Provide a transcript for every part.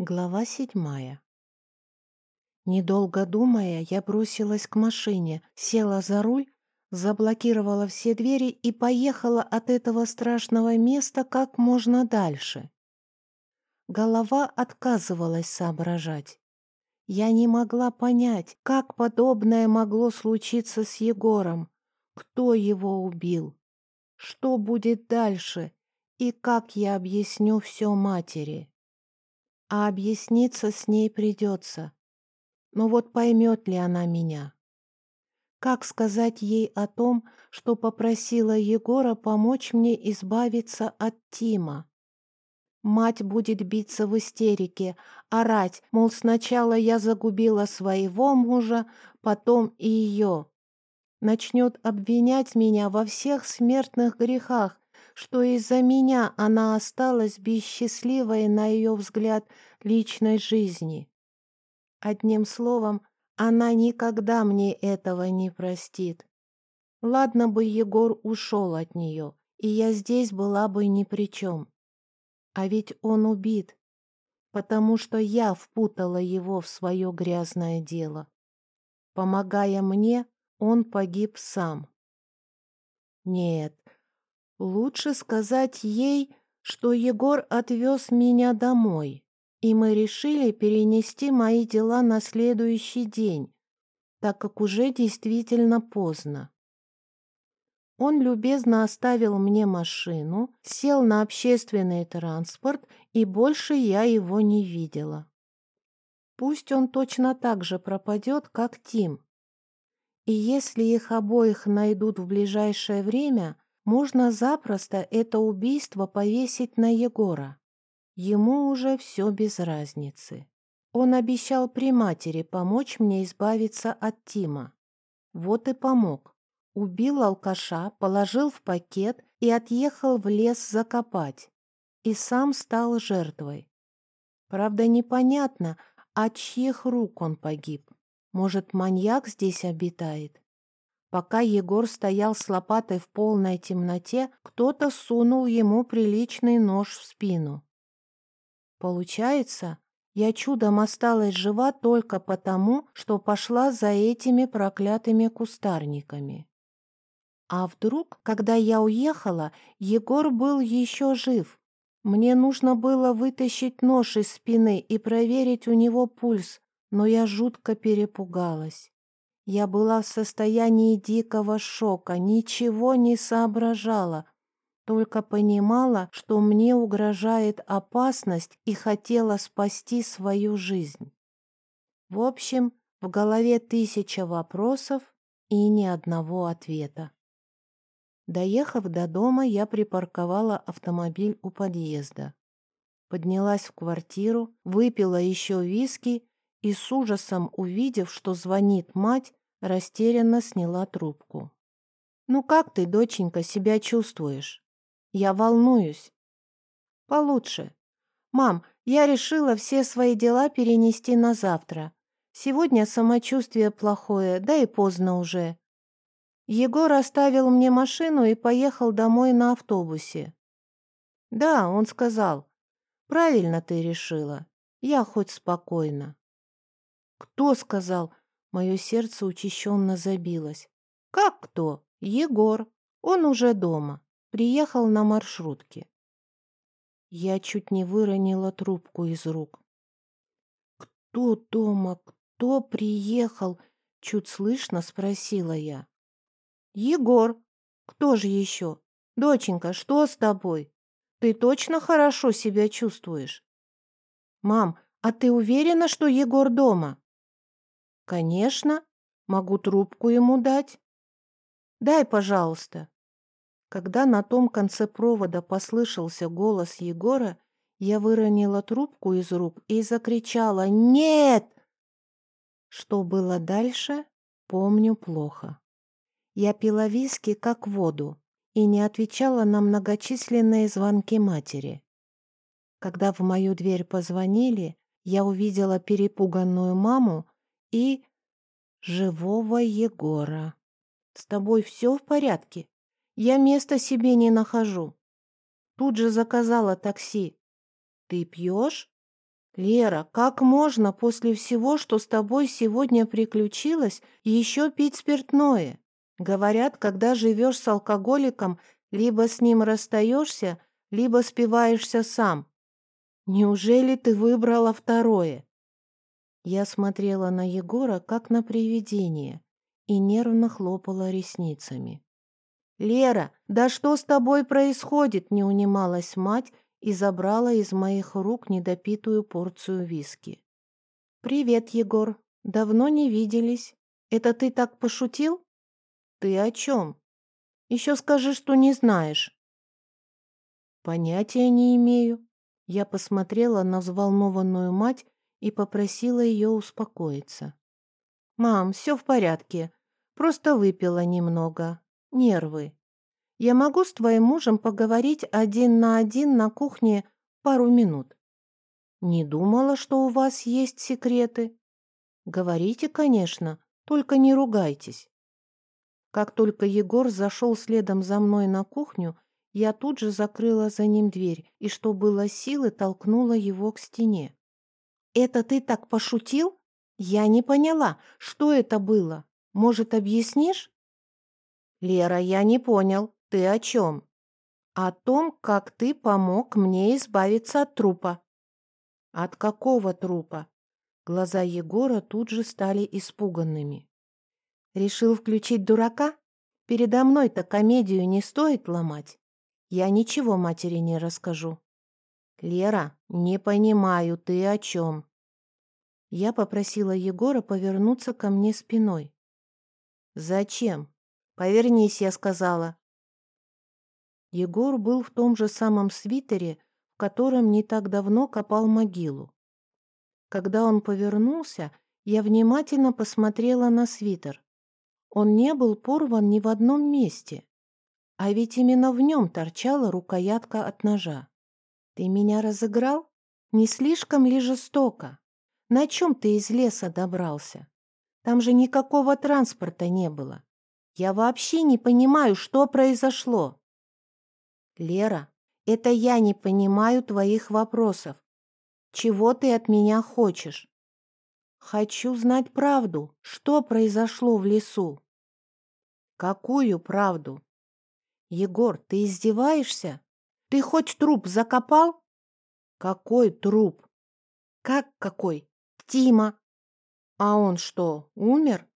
Глава седьмая. Недолго думая, я бросилась к машине, села за руль, заблокировала все двери и поехала от этого страшного места как можно дальше. Голова отказывалась соображать. Я не могла понять, как подобное могло случиться с Егором, кто его убил, что будет дальше и как я объясню все матери а объясниться с ней придется. Но вот поймет ли она меня? Как сказать ей о том, что попросила Егора помочь мне избавиться от Тима? Мать будет биться в истерике, орать, мол, сначала я загубила своего мужа, потом и ее. Начнет обвинять меня во всех смертных грехах, что из-за меня она осталась бесчастливой, на ее взгляд, личной жизни. Одним словом, она никогда мне этого не простит. Ладно бы Егор ушел от нее, и я здесь была бы ни при чем. А ведь он убит, потому что я впутала его в свое грязное дело. Помогая мне, он погиб сам. Нет, Лучше сказать ей, что Егор отвез меня домой, и мы решили перенести мои дела на следующий день, так как уже действительно поздно. Он любезно оставил мне машину, сел на общественный транспорт, и больше я его не видела. Пусть он точно так же пропадет, как Тим. И если их обоих найдут в ближайшее время – можно запросто это убийство повесить на Егора. Ему уже все без разницы. Он обещал при матери помочь мне избавиться от Тима. Вот и помог. Убил алкаша, положил в пакет и отъехал в лес закопать. И сам стал жертвой. Правда, непонятно, от чьих рук он погиб. Может, маньяк здесь обитает? Пока Егор стоял с лопатой в полной темноте, кто-то сунул ему приличный нож в спину. Получается, я чудом осталась жива только потому, что пошла за этими проклятыми кустарниками. А вдруг, когда я уехала, Егор был еще жив? Мне нужно было вытащить нож из спины и проверить у него пульс, но я жутко перепугалась. Я была в состоянии дикого шока, ничего не соображала, только понимала, что мне угрожает опасность и хотела спасти свою жизнь. В общем, в голове тысяча вопросов и ни одного ответа. Доехав до дома, я припарковала автомобиль у подъезда. Поднялась в квартиру, выпила еще виски и с ужасом увидев, что звонит мать, Растерянно сняла трубку. «Ну как ты, доченька, себя чувствуешь?» «Я волнуюсь». «Получше. Мам, я решила все свои дела перенести на завтра. Сегодня самочувствие плохое, да и поздно уже. Егор оставил мне машину и поехал домой на автобусе. Да, он сказал. Правильно ты решила. Я хоть спокойно. Кто сказал? Мое сердце учащенно забилось. «Как кто? Егор. Он уже дома. Приехал на маршрутке». Я чуть не выронила трубку из рук. «Кто дома? Кто приехал?» Чуть слышно спросила я. «Егор. Кто же еще? Доченька, что с тобой? Ты точно хорошо себя чувствуешь?» «Мам, а ты уверена, что Егор дома?» «Конечно. Могу трубку ему дать». «Дай, пожалуйста». Когда на том конце провода послышался голос Егора, я выронила трубку из рук и закричала «Нет!». Что было дальше, помню плохо. Я пила виски как воду и не отвечала на многочисленные звонки матери. Когда в мою дверь позвонили, я увидела перепуганную маму и живого Егора. С тобой все в порядке? Я места себе не нахожу. Тут же заказала такси. Ты пьешь? «Лера, как можно после всего, что с тобой сегодня приключилось, еще пить спиртное? Говорят, когда живешь с алкоголиком, либо с ним расстаешься, либо спиваешься сам. Неужели ты выбрала второе?» Я смотрела на Егора, как на привидение, и нервно хлопала ресницами. «Лера, да что с тобой происходит?» — не унималась мать и забрала из моих рук недопитую порцию виски. «Привет, Егор. Давно не виделись. Это ты так пошутил?» «Ты о чем? Еще скажи, что не знаешь». «Понятия не имею». Я посмотрела на взволнованную мать и попросила ее успокоиться. «Мам, все в порядке. Просто выпила немного. Нервы. Я могу с твоим мужем поговорить один на один на кухне пару минут?» «Не думала, что у вас есть секреты». «Говорите, конечно, только не ругайтесь». Как только Егор зашел следом за мной на кухню, я тут же закрыла за ним дверь и, что было силы, толкнула его к стене. «Это ты так пошутил? Я не поняла, что это было. Может, объяснишь?» «Лера, я не понял. Ты о чем?» «О том, как ты помог мне избавиться от трупа». «От какого трупа?» Глаза Егора тут же стали испуганными. «Решил включить дурака? Передо мной-то комедию не стоит ломать. Я ничего матери не расскажу». «Лера, не понимаю, ты о чем?» Я попросила Егора повернуться ко мне спиной. «Зачем? Повернись, я сказала». Егор был в том же самом свитере, в котором не так давно копал могилу. Когда он повернулся, я внимательно посмотрела на свитер. Он не был порван ни в одном месте, а ведь именно в нем торчала рукоятка от ножа. Ты меня разыграл? Не слишком ли жестоко? На чем ты из леса добрался? Там же никакого транспорта не было. Я вообще не понимаю, что произошло. Лера, это я не понимаю твоих вопросов. Чего ты от меня хочешь? Хочу знать правду. Что произошло в лесу? Какую правду? Егор, ты издеваешься? Ты хоть труп закопал? Какой труп? Как какой? Тима. А он что, умер?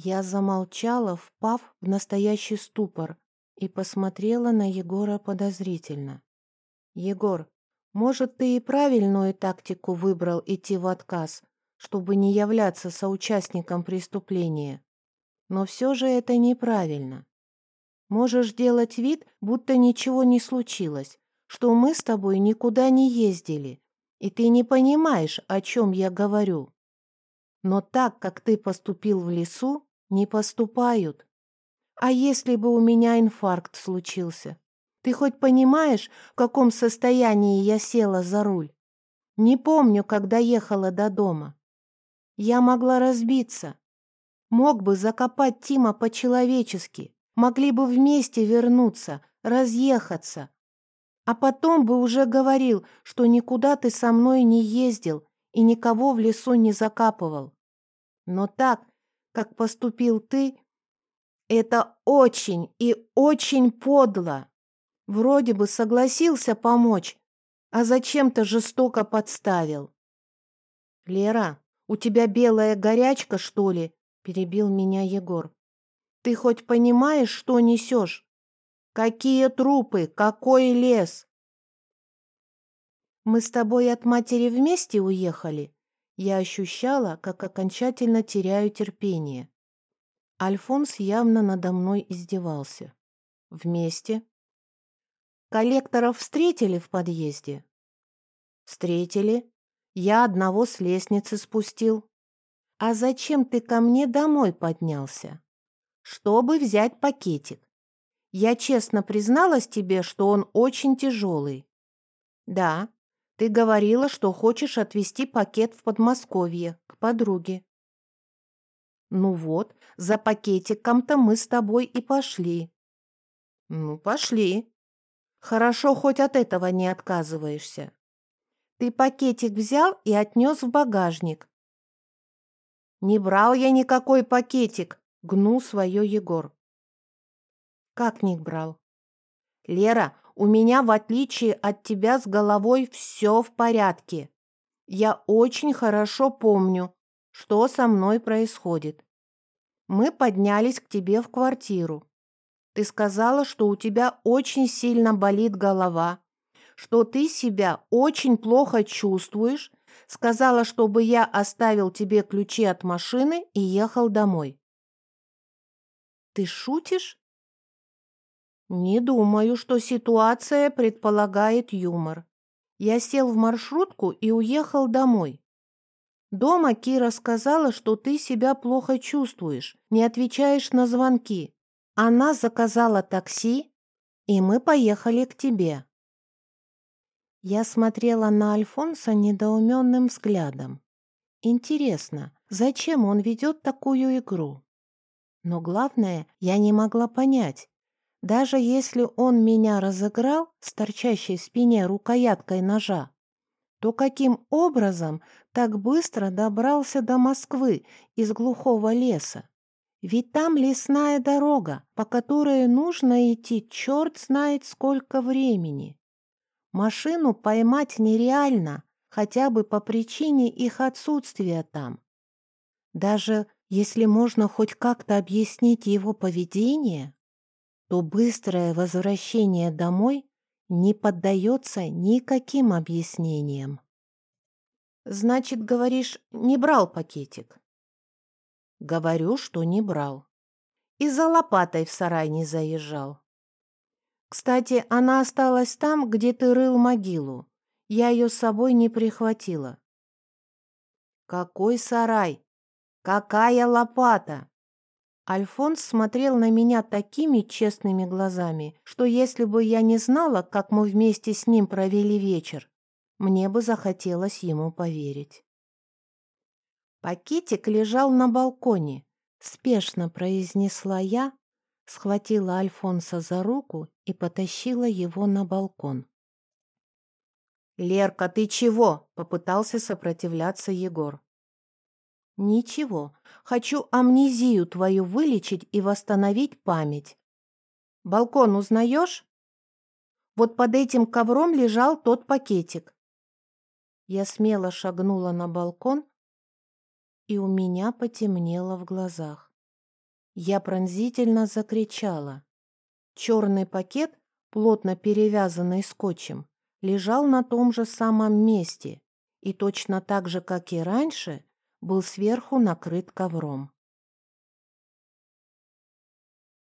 Я замолчала, впав в настоящий ступор, и посмотрела на Егора подозрительно. Егор, может, ты и правильную тактику выбрал идти в отказ, чтобы не являться соучастником преступления. Но все же это неправильно. Можешь делать вид, будто ничего не случилось, что мы с тобой никуда не ездили, и ты не понимаешь, о чем я говорю. Но так, как ты поступил в лесу, не поступают. А если бы у меня инфаркт случился? Ты хоть понимаешь, в каком состоянии я села за руль? Не помню, когда ехала до дома. Я могла разбиться. Мог бы закопать Тима по-человечески, Могли бы вместе вернуться, разъехаться. А потом бы уже говорил, что никуда ты со мной не ездил и никого в лесу не закапывал. Но так, как поступил ты, это очень и очень подло. Вроде бы согласился помочь, а зачем-то жестоко подставил. «Лера, у тебя белая горячка, что ли?» – перебил меня Егор. Ты хоть понимаешь, что несешь? Какие трупы? Какой лес? Мы с тобой от матери вместе уехали? Я ощущала, как окончательно теряю терпение. Альфонс явно надо мной издевался. Вместе. Коллекторов встретили в подъезде? Встретили. Я одного с лестницы спустил. А зачем ты ко мне домой поднялся? чтобы взять пакетик. Я честно призналась тебе, что он очень тяжелый. Да, ты говорила, что хочешь отвезти пакет в Подмосковье, к подруге. Ну вот, за пакетиком-то мы с тобой и пошли. Ну, пошли. Хорошо, хоть от этого не отказываешься. Ты пакетик взял и отнес в багажник. Не брал я никакой пакетик, гнул свое Егор. Как не брал? Лера, у меня, в отличие от тебя, с головой все в порядке. Я очень хорошо помню, что со мной происходит. Мы поднялись к тебе в квартиру. Ты сказала, что у тебя очень сильно болит голова, что ты себя очень плохо чувствуешь, сказала, чтобы я оставил тебе ключи от машины и ехал домой. Ты шутишь? Не думаю, что ситуация предполагает юмор. Я сел в маршрутку и уехал домой. Дома Кира сказала, что ты себя плохо чувствуешь, не отвечаешь на звонки. Она заказала такси, и мы поехали к тебе. Я смотрела на Альфонса недоуменным взглядом. Интересно, зачем он ведет такую игру? Но главное, я не могла понять. Даже если он меня разыграл с торчащей спине рукояткой ножа, то каким образом так быстро добрался до Москвы из глухого леса? Ведь там лесная дорога, по которой нужно идти черт знает сколько времени. Машину поймать нереально, хотя бы по причине их отсутствия там. Даже если можно хоть как-то объяснить его поведение, то быстрое возвращение домой не поддается никаким объяснениям. «Значит, говоришь, не брал пакетик?» Говорю, что не брал. И за лопатой в сарай не заезжал. Кстати, она осталась там, где ты рыл могилу. Я ее с собой не прихватила. Какой сарай? Какая лопата? Альфонс смотрел на меня такими честными глазами, что если бы я не знала, как мы вместе с ним провели вечер, мне бы захотелось ему поверить. Пакетик лежал на балконе, спешно произнесла я, схватила Альфонса за руку и потащила его на балкон. «Лерка, ты чего?» — попытался сопротивляться Егор. «Ничего, хочу амнезию твою вылечить и восстановить память. Балкон узнаешь? Вот под этим ковром лежал тот пакетик». Я смело шагнула на балкон, и у меня потемнело в глазах. Я пронзительно закричала. Черный пакет, плотно перевязанный скотчем, лежал на том же самом месте и точно так же, как и раньше, был сверху накрыт ковром.